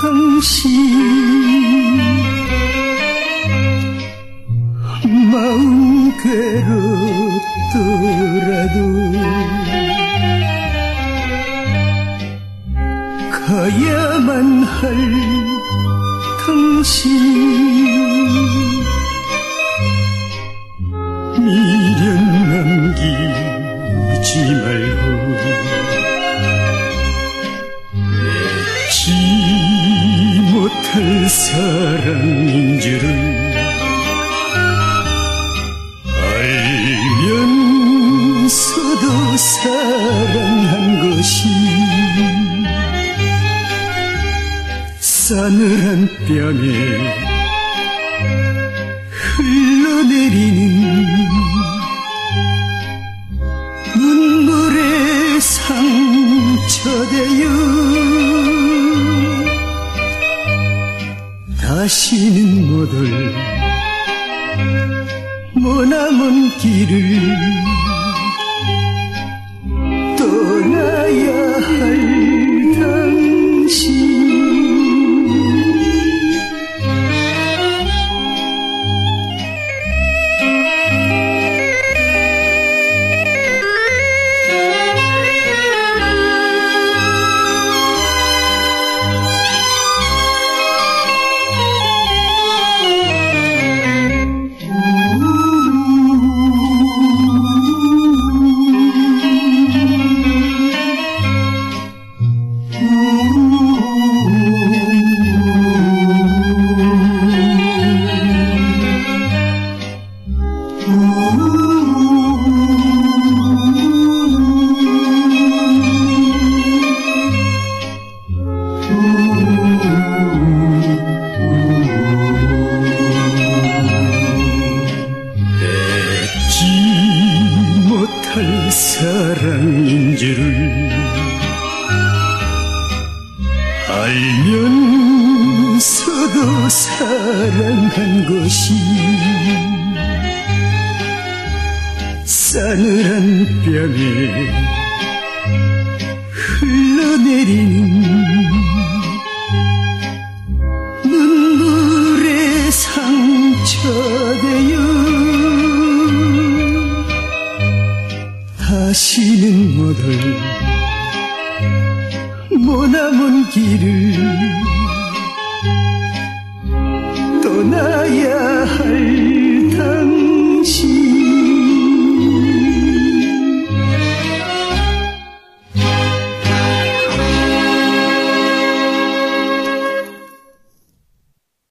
당신. 마음 괴롭더라도 가야만 할 당신. 미련 남기지 말고 못할 사랑인 줄을 알면서도 사랑한 것이 싸늘한 뺨에 흘러내리는 눈물의 상처되어 다시는 못올 머나먼 길을 사랑인 줄을 알면서도 사랑한 것이 싸늘한 뺨에 흘러내리는 눈물의 상처되어 다시는 못올 머나먼 길을